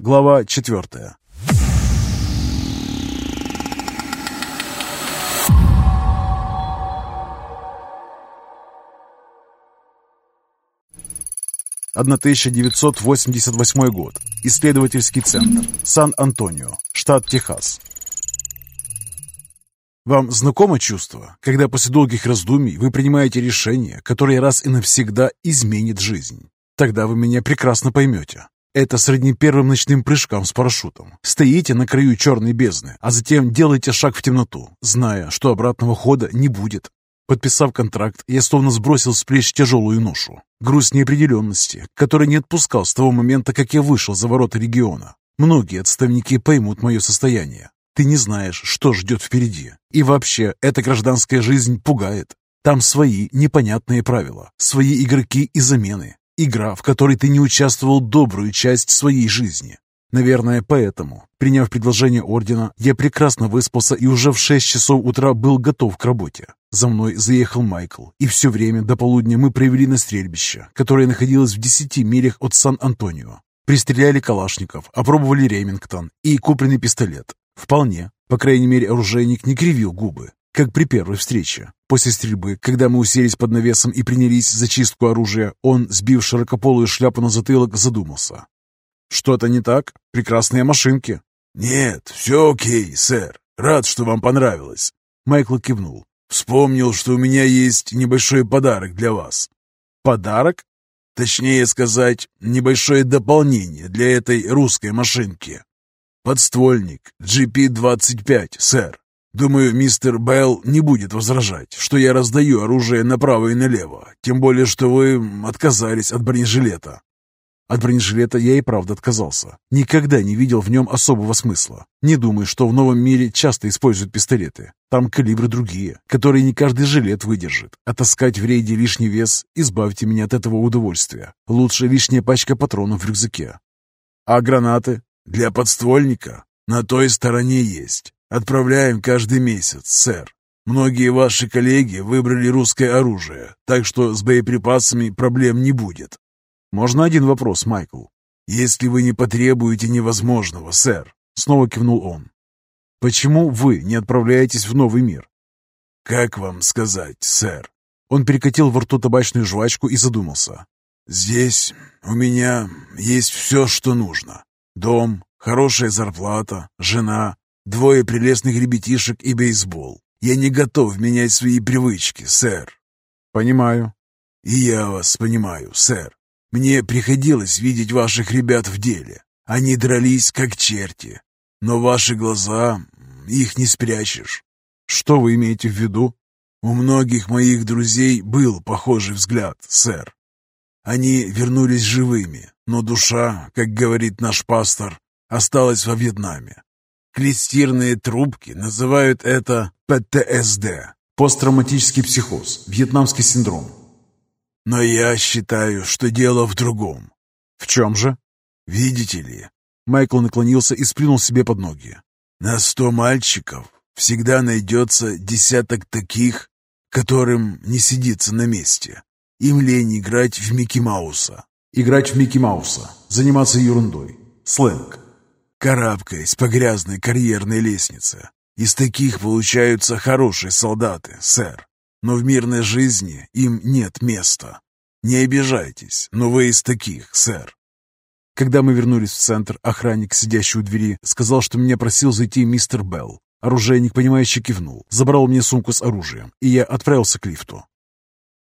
Глава четвертая. «1988 год. Исследовательский центр. Сан-Антонио. Штат Техас. Вам знакомо чувство, когда после долгих раздумий вы принимаете решение, которое раз и навсегда изменит жизнь? Тогда вы меня прекрасно поймете. Это сродни первым ночным прыжкам с парашютом. Стоите на краю черной бездны, а затем делаете шаг в темноту, зная, что обратного хода не будет. Подписав контракт, я словно сбросил с плеч тяжелую ношу. Груз неопределенности, который не отпускал с того момента, как я вышел за ворота региона. Многие отставники поймут мое состояние. Ты не знаешь, что ждет впереди. И вообще, эта гражданская жизнь пугает. Там свои непонятные правила, свои игроки и замены. Игра, в которой ты не участвовал добрую часть своей жизни. Наверное, поэтому, приняв предложение ордена, я прекрасно выспался и уже в 6 часов утра был готов к работе. За мной заехал Майкл, и все время до полудня мы провели на стрельбище, которое находилось в 10 милях от Сан-Антонио. Пристреляли калашников, опробовали Ремингтон и купленный пистолет. Вполне. По крайней мере, оружейник не кривил губы, как при первой встрече. После стрельбы, когда мы уселись под навесом и принялись за чистку оружия, он, сбив широкополую шляпу на затылок, задумался. «Что-то не так? Прекрасные машинки». «Нет, все окей, сэр. Рад, что вам понравилось». Майкл кивнул. «Вспомнил, что у меня есть небольшой подарок для вас». «Подарок?» Точнее сказать, небольшое дополнение для этой русской машинки. Подствольник GP-25, сэр. Думаю, мистер Белл не будет возражать, что я раздаю оружие направо и налево, тем более, что вы отказались от бронежилета. От бронежилета я и правда отказался. Никогда не видел в нем особого смысла. Не думаю, что в новом мире часто используют пистолеты. Там калибры другие, которые не каждый жилет выдержит. А в рейде лишний вес – избавьте меня от этого удовольствия. Лучше лишняя пачка патронов в рюкзаке. А гранаты? Для подствольника? На той стороне есть. Отправляем каждый месяц, сэр. Многие ваши коллеги выбрали русское оружие, так что с боеприпасами проблем не будет. Можно один вопрос, Майкл? Если вы не потребуете невозможного, сэр, снова кивнул он. Почему вы не отправляетесь в новый мир? Как вам сказать, сэр? Он перекатил во рту табачную жвачку и задумался. Здесь у меня есть все, что нужно. Дом, хорошая зарплата, жена, двое прелестных ребятишек и бейсбол. Я не готов менять свои привычки, сэр. Понимаю. И я вас понимаю, сэр. Мне приходилось видеть ваших ребят в деле. Они дрались, как черти. Но ваши глаза, их не спрячешь. Что вы имеете в виду? У многих моих друзей был похожий взгляд, сэр. Они вернулись живыми, но душа, как говорит наш пастор, осталась во Вьетнаме. Клестирные трубки называют это ПТСД. Посттравматический психоз, вьетнамский синдром. Но я считаю, что дело в другом. В чем же? Видите ли? Майкл наклонился и сплюнул себе под ноги. На сто мальчиков всегда найдется десяток таких, которым не сидится на месте. Им лень играть в Микки Мауса. Играть в Микки Мауса. Заниматься ерундой. Сленг. Карабкаясь по грязной карьерной лестнице. Из таких получаются хорошие солдаты, сэр. Но в мирной жизни им нет места. Не обижайтесь, но вы из таких, сэр. Когда мы вернулись в центр, охранник, сидящий у двери, сказал, что меня просил зайти мистер Белл. Оружейник, понимающе кивнул, забрал мне сумку с оружием, и я отправился к лифту.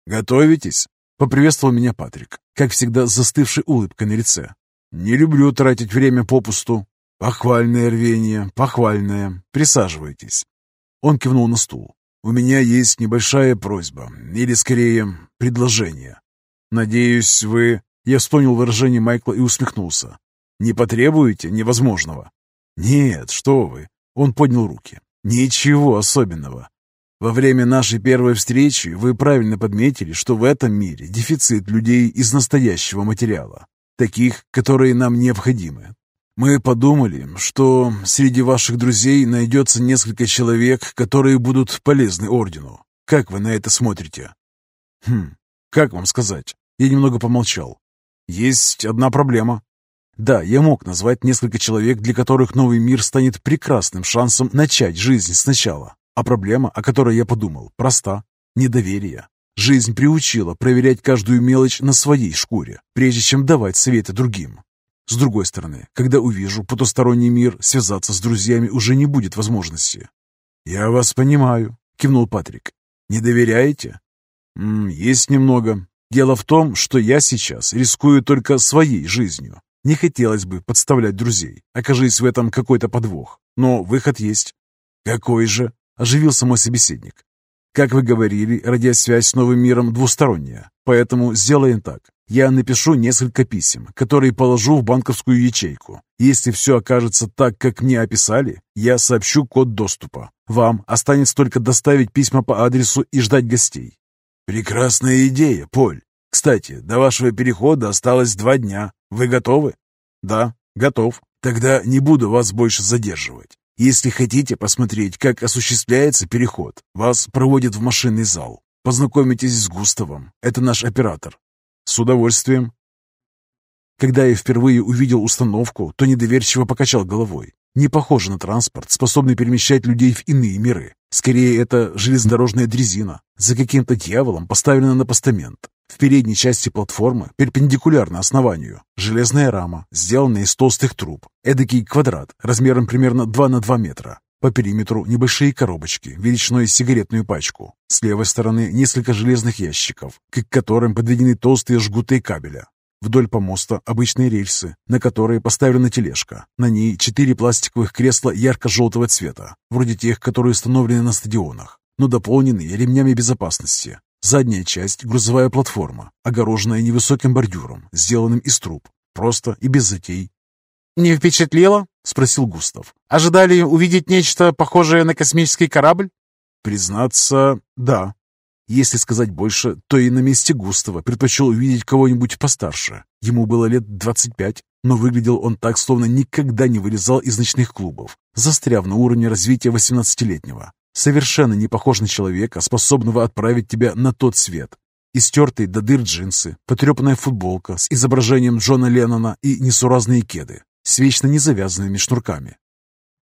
«Готовитесь?» — поприветствовал меня Патрик, как всегда застывшей улыбкой на лице. «Не люблю тратить время попусту. Похвальное рвение, похвальное. Присаживайтесь». Он кивнул на стул. «У меня есть небольшая просьба, или скорее предложение. Надеюсь, вы...» Я вспомнил выражение Майкла и усмехнулся. «Не потребуете невозможного?» «Нет, что вы!» Он поднял руки. «Ничего особенного. Во время нашей первой встречи вы правильно подметили, что в этом мире дефицит людей из настоящего материала, таких, которые нам необходимы. Мы подумали, что среди ваших друзей найдется несколько человек, которые будут полезны Ордену. Как вы на это смотрите? Хм, как вам сказать? Я немного помолчал. Есть одна проблема. Да, я мог назвать несколько человек, для которых новый мир станет прекрасным шансом начать жизнь сначала. А проблема, о которой я подумал, проста – недоверие. Жизнь приучила проверять каждую мелочь на своей шкуре, прежде чем давать советы другим. С другой стороны, когда увижу потусторонний мир, связаться с друзьями уже не будет возможности. «Я вас понимаю», — кивнул Патрик. «Не доверяете?» М -м, «Есть немного. Дело в том, что я сейчас рискую только своей жизнью. Не хотелось бы подставлять друзей, окажись в этом какой-то подвох. Но выход есть». «Какой же?» – оживился мой собеседник. «Как вы говорили, радиосвязь с новым миром двусторонняя, поэтому сделаем так. Я напишу несколько писем, которые положу в банковскую ячейку. Если все окажется так, как мне описали, я сообщу код доступа. Вам останется только доставить письма по адресу и ждать гостей. Прекрасная идея, Поль. Кстати, до вашего перехода осталось два дня. Вы готовы? Да, готов. Тогда не буду вас больше задерживать. Если хотите посмотреть, как осуществляется переход, вас проводят в машинный зал. Познакомитесь с Густавом. Это наш оператор. «С удовольствием». Когда я впервые увидел установку, то недоверчиво покачал головой. Не похоже на транспорт, способный перемещать людей в иные миры. Скорее, это железнодорожная дрезина, за каким-то дьяволом поставлена на постамент. В передней части платформы, перпендикулярно основанию, железная рама, сделанная из толстых труб, эдакий квадрат размером примерно 2 на 2 метра. По периметру небольшие коробочки, величиной сигаретную пачку. С левой стороны несколько железных ящиков, к которым подведены толстые жгуты кабеля. Вдоль помоста обычные рельсы, на которые поставлена тележка. На ней четыре пластиковых кресла ярко-желтого цвета, вроде тех, которые установлены на стадионах, но дополненные ремнями безопасности. Задняя часть – грузовая платформа, огороженная невысоким бордюром, сделанным из труб. Просто и без затей. «Не впечатлило?» — спросил Густав. «Ожидали увидеть нечто похожее на космический корабль?» «Признаться, да. Если сказать больше, то и на месте Густава предпочел увидеть кого-нибудь постарше. Ему было лет 25, но выглядел он так, словно никогда не вылезал из ночных клубов, застряв на уровне развития 18-летнего. Совершенно не похож на человека, способного отправить тебя на тот свет. Истертые до дыр джинсы, потрепанная футболка с изображением Джона Леннона и несуразные кеды с вечно незавязанными шнурками.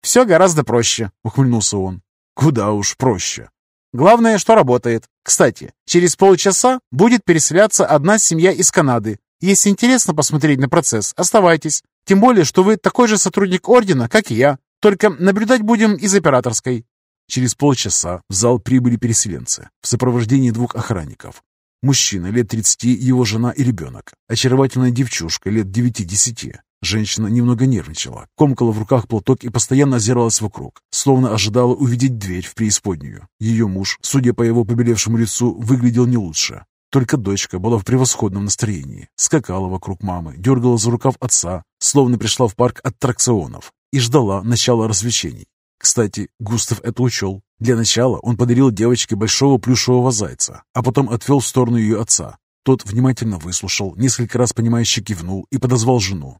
«Все гораздо проще», — ухмыльнулся он. «Куда уж проще». «Главное, что работает. Кстати, через полчаса будет переселяться одна семья из Канады. Если интересно посмотреть на процесс, оставайтесь. Тем более, что вы такой же сотрудник Ордена, как и я. Только наблюдать будем из операторской». Через полчаса в зал прибыли переселенцы в сопровождении двух охранников. Мужчина лет 30, его жена и ребенок. Очаровательная девчушка лет 9-10. Женщина немного нервничала, комкала в руках платок и постоянно озиралась вокруг, словно ожидала увидеть дверь в преисподнюю. Ее муж, судя по его побелевшему лицу, выглядел не лучше. Только дочка была в превосходном настроении, скакала вокруг мамы, дергала за рукав отца, словно пришла в парк аттракционов и ждала начала развлечений. Кстати, Густав это учел. Для начала он подарил девочке большого плюшевого зайца, а потом отвел в сторону ее отца. Тот внимательно выслушал, несколько раз понимающе кивнул и подозвал жену.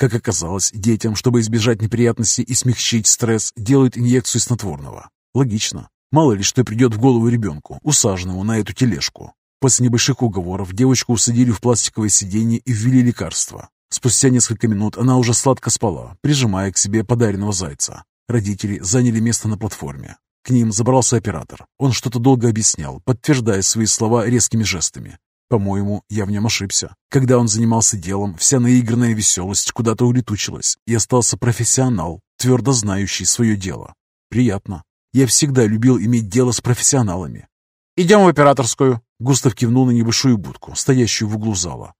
Как оказалось, детям, чтобы избежать неприятностей и смягчить стресс, делают инъекцию снотворного. Логично. Мало ли что придет в голову ребенку, усаженному на эту тележку. После небольших уговоров девочку усадили в пластиковое сиденье и ввели лекарство. Спустя несколько минут она уже сладко спала, прижимая к себе подаренного зайца. Родители заняли место на платформе. К ним забрался оператор. Он что-то долго объяснял, подтверждая свои слова резкими жестами. По-моему, я в нем ошибся. Когда он занимался делом, вся наигранная веселость куда-то улетучилась, и остался профессионал, твердо знающий свое дело. Приятно. Я всегда любил иметь дело с профессионалами. «Идем в операторскую», — Густав кивнул на небольшую будку, стоящую в углу зала.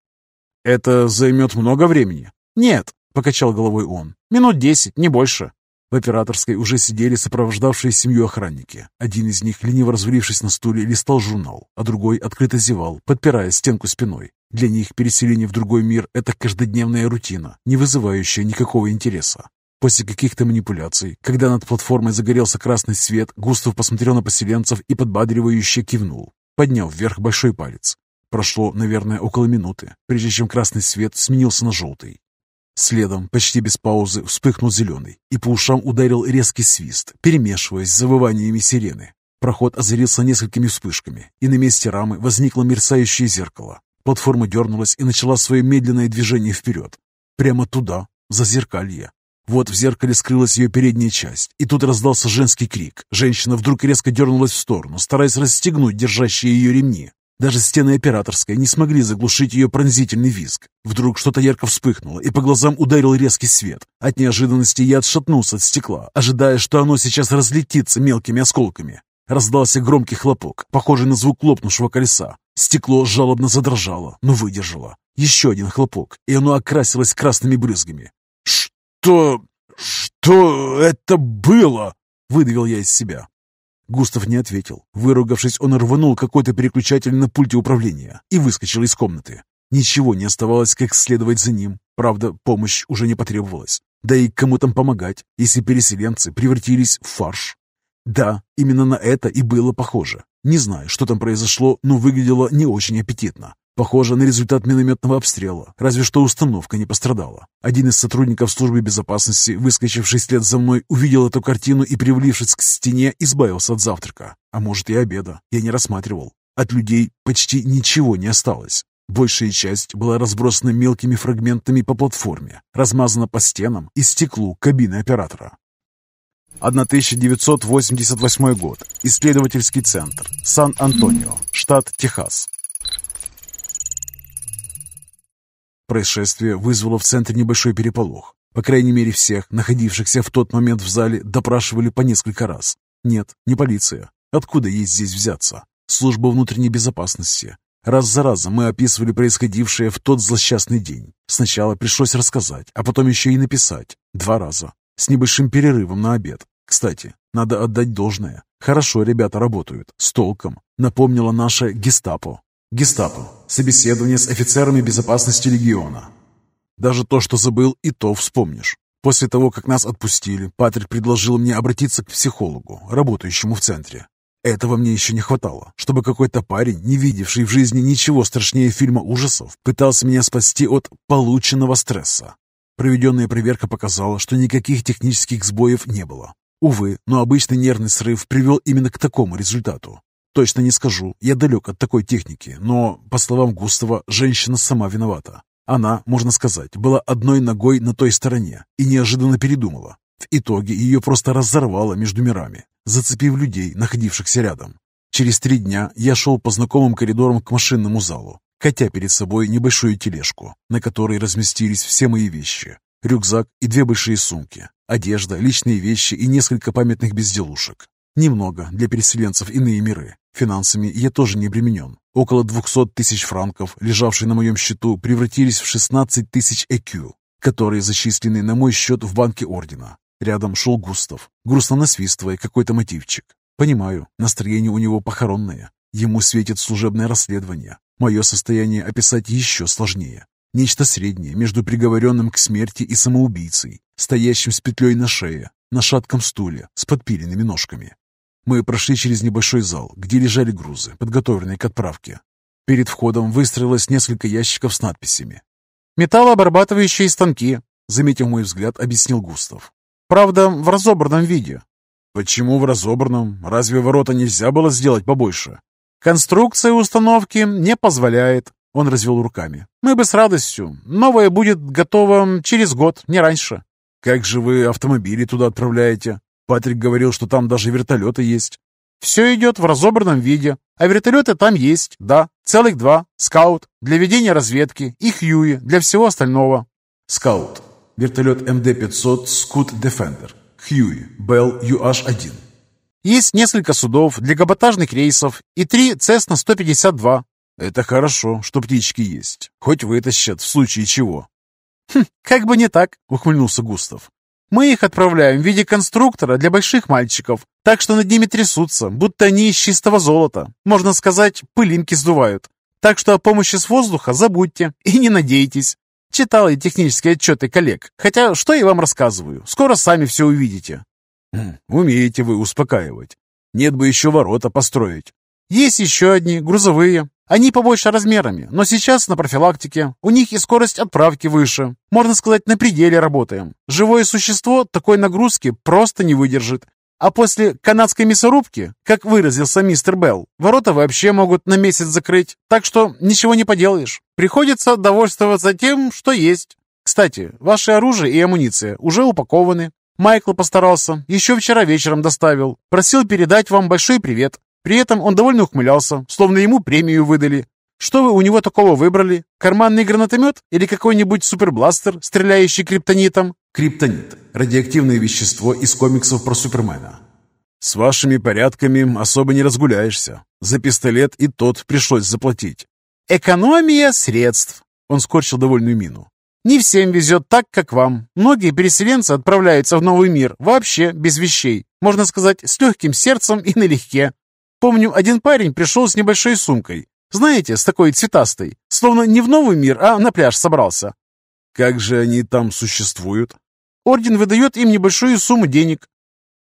«Это займет много времени?» «Нет», — покачал головой он. «Минут десять, не больше». В операторской уже сидели сопровождавшие семью охранники. Один из них, лениво развалившись на стуле, листал журнал, а другой открыто зевал, подпирая стенку спиной. Для них переселение в другой мир – это каждодневная рутина, не вызывающая никакого интереса. После каких-то манипуляций, когда над платформой загорелся красный свет, Густав посмотрел на поселенцев и подбадривающе кивнул, подняв вверх большой палец. Прошло, наверное, около минуты, прежде чем красный свет сменился на желтый. Следом, почти без паузы, вспыхнул зеленый, и по ушам ударил резкий свист, перемешиваясь с завываниями сирены. Проход озарился несколькими вспышками, и на месте рамы возникло мерцающее зеркало. Платформа дернулась и начала свое медленное движение вперед. Прямо туда, за зеркалье. Вот в зеркале скрылась ее передняя часть, и тут раздался женский крик. Женщина вдруг резко дернулась в сторону, стараясь расстегнуть держащие ее ремни. Даже стены операторской не смогли заглушить ее пронзительный визг. Вдруг что-то ярко вспыхнуло, и по глазам ударил резкий свет. От неожиданности я отшатнулся от стекла, ожидая, что оно сейчас разлетится мелкими осколками. Раздался громкий хлопок, похожий на звук лопнувшего колеса. Стекло жалобно задрожало, но выдержало. Еще один хлопок, и оно окрасилось красными брызгами. «Что... что это было?» — выдавил я из себя. Густав не ответил. Выругавшись, он рванул какой-то переключатель на пульте управления и выскочил из комнаты. Ничего не оставалось, как следовать за ним. Правда, помощь уже не потребовалась. Да и кому там помогать, если переселенцы превратились в фарш? Да, именно на это и было похоже. Не знаю, что там произошло, но выглядело не очень аппетитно. Похоже на результат минометного обстрела, разве что установка не пострадала. Один из сотрудников службы безопасности, выскочивший след за мной, увидел эту картину и, привалившись к стене, избавился от завтрака. А может и обеда. Я не рассматривал. От людей почти ничего не осталось. Большая часть была разбросана мелкими фрагментами по платформе, размазана по стенам и стеклу кабины оператора. 1988 год. Исследовательский центр. Сан-Антонио, штат Техас. Происшествие вызвало в центре небольшой переполох. По крайней мере, всех, находившихся в тот момент в зале, допрашивали по несколько раз. Нет, не полиция. Откуда ей здесь взяться? Служба внутренней безопасности. Раз за разом мы описывали происходившее в тот злосчастный день. Сначала пришлось рассказать, а потом еще и написать. Два раза. С небольшим перерывом на обед. Кстати, надо отдать должное. Хорошо ребята работают, с толком. Напомнила наша гестапо. Гестапо. Собеседование с офицерами безопасности легиона. Даже то, что забыл, и то вспомнишь. После того, как нас отпустили, Патрик предложил мне обратиться к психологу, работающему в центре. Этого мне еще не хватало, чтобы какой-то парень, не видевший в жизни ничего страшнее фильма ужасов, пытался меня спасти от полученного стресса. Проведенная проверка показала, что никаких технических сбоев не было. Увы, но обычный нервный срыв привел именно к такому результату. Точно не скажу, я далек от такой техники, но, по словам Густава, женщина сама виновата. Она, можно сказать, была одной ногой на той стороне и неожиданно передумала. В итоге ее просто разорвало между мирами, зацепив людей, находившихся рядом. Через три дня я шел по знакомым коридорам к машинному залу, катя перед собой небольшую тележку, на которой разместились все мои вещи. Рюкзак и две большие сумки, одежда, личные вещи и несколько памятных безделушек. Немного для переселенцев иные миры. Финансами я тоже не обременен. Около 200 тысяч франков, лежавшие на моем счету, превратились в 16 тысяч ЭКЮ, которые зачислены на мой счет в банке Ордена. Рядом шел Густав, грустно насвистывая какой-то мотивчик. Понимаю, настроение у него похоронное. Ему светит служебное расследование. Мое состояние описать еще сложнее. Нечто среднее между приговоренным к смерти и самоубийцей, стоящим с петлей на шее, на шатком стуле, с подпиленными ножками. Мы прошли через небольшой зал, где лежали грузы, подготовленные к отправке. Перед входом выстроилось несколько ящиков с надписями. «Металлообрабатывающие станки», — заметив мой взгляд, объяснил Густав. «Правда, в разобранном виде». «Почему в разобранном? Разве ворота нельзя было сделать побольше?» «Конструкция установки не позволяет», — он развел руками. «Мы бы с радостью. Новое будет готово через год, не раньше». «Как же вы автомобили туда отправляете?» Патрик говорил, что там даже вертолеты есть. Все идет в разобранном виде, а вертолеты там есть, да, целых два. Скаут для ведения разведки и Хьюи для всего остального. Скаут. Вертолет МД-500 Scoot Defender. Хьюи. Bell UH-1. Есть несколько судов для каботажных рейсов и три Cessna-152. Это хорошо, что птички есть. Хоть вытащат в случае чего. Хм, как бы не так, ухмыльнулся Густав. Мы их отправляем в виде конструктора для больших мальчиков, так что над ними трясутся, будто они из чистого золота. Можно сказать, пылинки сдувают. Так что о помощи с воздуха забудьте и не надейтесь. Читал я технические отчеты коллег, хотя что я вам рассказываю, скоро сами все увидите. Хм, умеете вы успокаивать. Нет бы еще ворота построить. Есть еще одни, грузовые. Они побольше размерами, но сейчас на профилактике. У них и скорость отправки выше. Можно сказать, на пределе работаем. Живое существо такой нагрузки просто не выдержит. А после канадской мясорубки, как выразился мистер Белл, ворота вообще могут на месяц закрыть. Так что ничего не поделаешь. Приходится довольствоваться тем, что есть. Кстати, ваше оружие и амуниция уже упакованы. Майкл постарался, еще вчера вечером доставил. Просил передать вам большой привет. При этом он довольно ухмылялся, словно ему премию выдали. Что вы у него такого выбрали? Карманный гранатомет или какой-нибудь супербластер, стреляющий криптонитом? Криптонит – радиоактивное вещество из комиксов про Супермена. С вашими порядками особо не разгуляешься. За пистолет и тот пришлось заплатить. Экономия средств. Он скорчил довольную мину. Не всем везет так, как вам. Многие переселенцы отправляются в новый мир вообще без вещей. Можно сказать, с легким сердцем и налегке. Помню, один парень пришел с небольшой сумкой. Знаете, с такой цветастой. Словно не в новый мир, а на пляж собрался. Как же они там существуют? Орден выдает им небольшую сумму денег.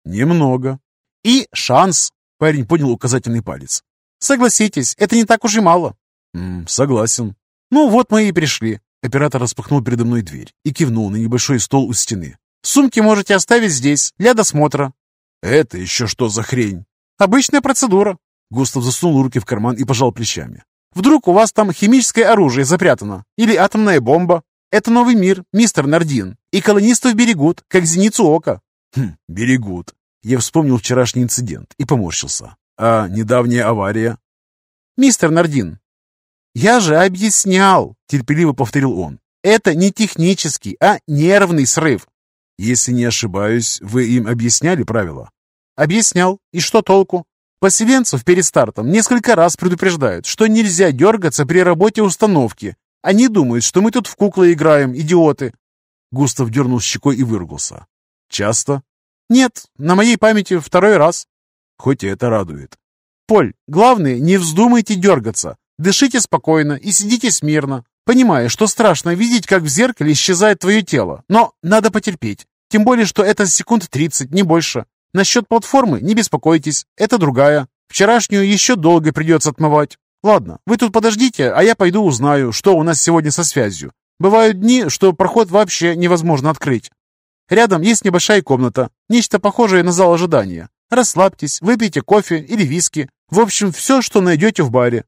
Немного. И шанс. Парень поднял указательный палец. Согласитесь, это не так уж и мало. М -м, согласен. Ну вот мы и пришли. Оператор распахнул передо мной дверь и кивнул на небольшой стол у стены. Сумки можете оставить здесь, для досмотра. Это еще что за хрень? Обычная процедура. Густав засунул руки в карман и пожал плечами. Вдруг у вас там химическое оружие запрятано? Или атомная бомба? Это новый мир, мистер Нардин. И колонистов берегут, как зеницу ока. Хм, берегут. Я вспомнил вчерашний инцидент и поморщился. А недавняя авария? Мистер Нардин, я же объяснял, терпеливо повторил он. Это не технический, а нервный срыв. Если не ошибаюсь, вы им объясняли правила? Объяснял. И что толку? Поселенцев перед стартом несколько раз предупреждают, что нельзя дергаться при работе установки. Они думают, что мы тут в куклы играем, идиоты. Густав дернул щекой и выругался. Часто? Нет, на моей памяти второй раз. Хоть это радует. Поль, главное, не вздумайте дергаться. Дышите спокойно и сидите смирно, понимая, что страшно видеть, как в зеркале исчезает твое тело. Но надо потерпеть. Тем более, что это секунд 30, не больше. Насчет платформы не беспокойтесь, это другая. Вчерашнюю еще долго придется отмывать. Ладно, вы тут подождите, а я пойду узнаю, что у нас сегодня со связью. Бывают дни, что проход вообще невозможно открыть. Рядом есть небольшая комната, нечто похожее на зал ожидания. Расслабьтесь, выпейте кофе или виски. В общем, все, что найдете в баре.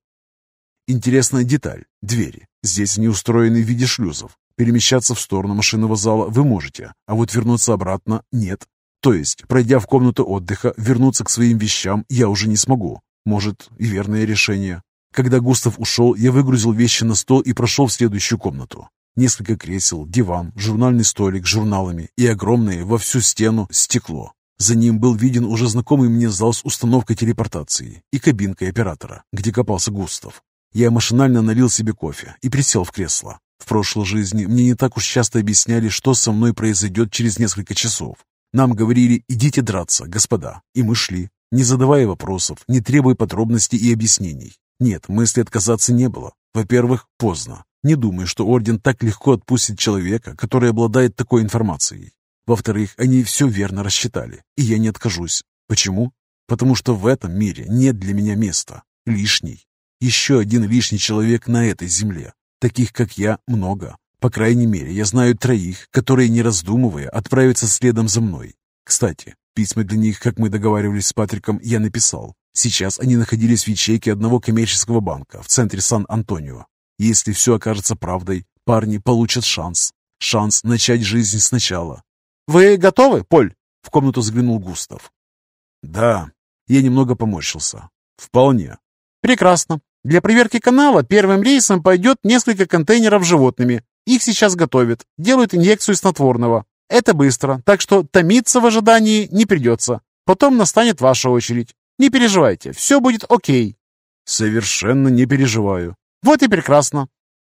Интересная деталь. Двери. Здесь они устроены в виде шлюзов. Перемещаться в сторону машинного зала вы можете, а вот вернуться обратно нет. То есть, пройдя в комнату отдыха, вернуться к своим вещам я уже не смогу. Может, и верное решение. Когда Густав ушел, я выгрузил вещи на стол и прошел в следующую комнату. Несколько кресел, диван, журнальный столик с журналами и огромное во всю стену стекло. За ним был виден уже знакомый мне зал с установкой телепортации и кабинкой оператора, где копался Густав. Я машинально налил себе кофе и присел в кресло. В прошлой жизни мне не так уж часто объясняли, что со мной произойдет через несколько часов. Нам говорили «идите драться, господа», и мы шли, не задавая вопросов, не требуя подробностей и объяснений. Нет, мысли отказаться не было. Во-первых, поздно. Не думаю, что Орден так легко отпустит человека, который обладает такой информацией. Во-вторых, они все верно рассчитали, и я не откажусь. Почему? Потому что в этом мире нет для меня места. Лишний. Еще один лишний человек на этой земле. Таких, как я, много. По крайней мере, я знаю троих, которые, не раздумывая, отправятся следом за мной. Кстати, письма для них, как мы договаривались с Патриком, я написал. Сейчас они находились в ячейке одного коммерческого банка в центре Сан-Антонио. Если все окажется правдой, парни получат шанс. Шанс начать жизнь сначала. «Вы готовы, Поль?» — в комнату заглянул Густав. «Да». Я немного поморщился. «Вполне». «Прекрасно. Для проверки канала первым рейсом пойдет несколько контейнеров с животными. Их сейчас готовят, делают инъекцию снотворного. Это быстро, так что томиться в ожидании не придется. Потом настанет ваша очередь. Не переживайте, все будет окей». «Совершенно не переживаю». «Вот и прекрасно».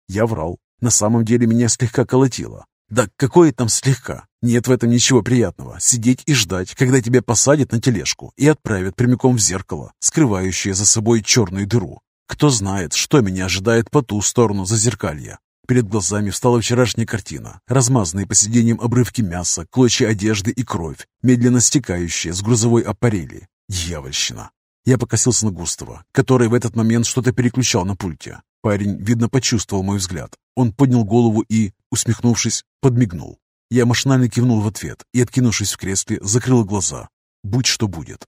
Я врал. На самом деле меня слегка колотило. Да какое там слегка? Нет в этом ничего приятного. Сидеть и ждать, когда тебя посадят на тележку и отправят прямиком в зеркало, скрывающее за собой черную дыру. Кто знает, что меня ожидает по ту сторону зазеркалья. Перед глазами встала вчерашняя картина, размазанные по сиденьям обрывки мяса, клочья одежды и кровь, медленно стекающая с грузовой аппарели. Дьявольщина. Я покосился на Густава, который в этот момент что-то переключал на пульте. Парень, видно, почувствовал мой взгляд. Он поднял голову и, усмехнувшись, подмигнул. Я машинально кивнул в ответ и, откинувшись в кресле, закрыл глаза. Будь что будет.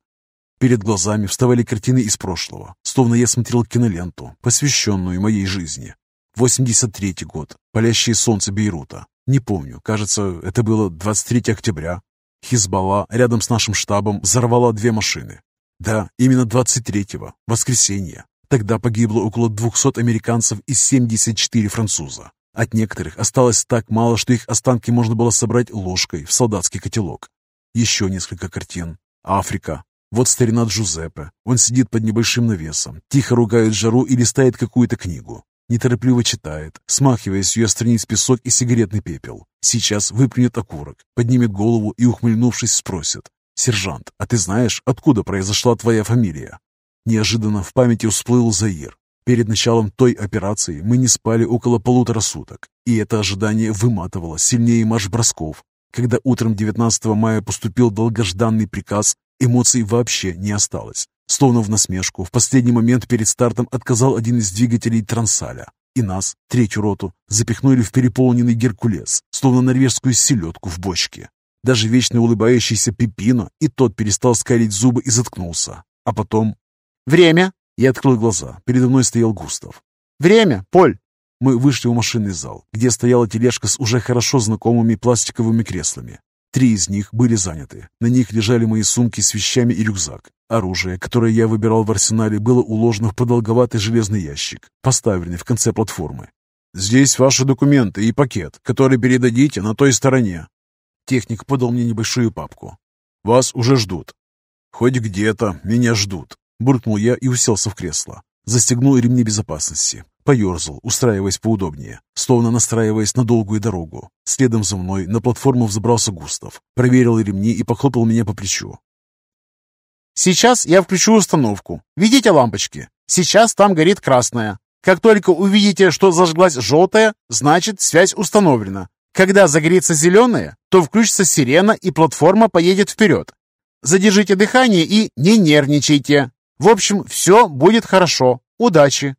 Перед глазами вставали картины из прошлого, словно я смотрел киноленту, посвященную моей жизни. 83-й год. Палящее солнце Бейрута. Не помню, кажется, это было 23 октября. Хизбалла рядом с нашим штабом взорвала две машины. Да, именно 23-го, воскресенье. Тогда погибло около 200 американцев и 74 француза. От некоторых осталось так мало, что их останки можно было собрать ложкой в солдатский котелок. Еще несколько картин. Африка. Вот старина Джузеппе. Он сидит под небольшим навесом, тихо ругает жару и листает какую-то книгу. Неторопливо читает, смахивая с ее страниц песок и сигаретный пепел. Сейчас выплюнет окурок, поднимет голову и, ухмыльнувшись, спросит. «Сержант, а ты знаешь, откуда произошла твоя фамилия?» Неожиданно в памяти всплыл Заир. Перед началом той операции мы не спали около полутора суток, и это ожидание выматывало сильнее марш-бросков. Когда утром 19 мая поступил долгожданный приказ, эмоций вообще не осталось. Словно в насмешку, в последний момент перед стартом отказал один из двигателей трансаля. И нас, третью роту, запихнули в переполненный Геркулес, словно норвежскую селедку в бочке. Даже вечно улыбающийся Пепино и тот перестал скалить зубы и заткнулся. А потом... «Время!» Я открыл глаза. Передо мной стоял Густав. «Время, Поль!» Мы вышли в машинный зал, где стояла тележка с уже хорошо знакомыми пластиковыми креслами. Три из них были заняты. На них лежали мои сумки с вещами и рюкзак. Оружие, которое я выбирал в арсенале, было уложено в продолговатый железный ящик, поставленный в конце платформы. «Здесь ваши документы и пакет, который передадите на той стороне». Техник подал мне небольшую папку. «Вас уже ждут». «Хоть где-то меня ждут», — буркнул я и уселся в кресло. Застегнул ремни безопасности, Поерзал, устраиваясь поудобнее, словно настраиваясь на долгую дорогу. Следом за мной на платформу взобрался Густав, проверил ремни и похлопал меня по плечу. «Сейчас я включу установку. Видите лампочки? Сейчас там горит красная. Как только увидите, что зажглась желтая, значит связь установлена. Когда загорится зеленая, то включится сирена и платформа поедет вперед. Задержите дыхание и не нервничайте. В общем, все будет хорошо. Удачи!»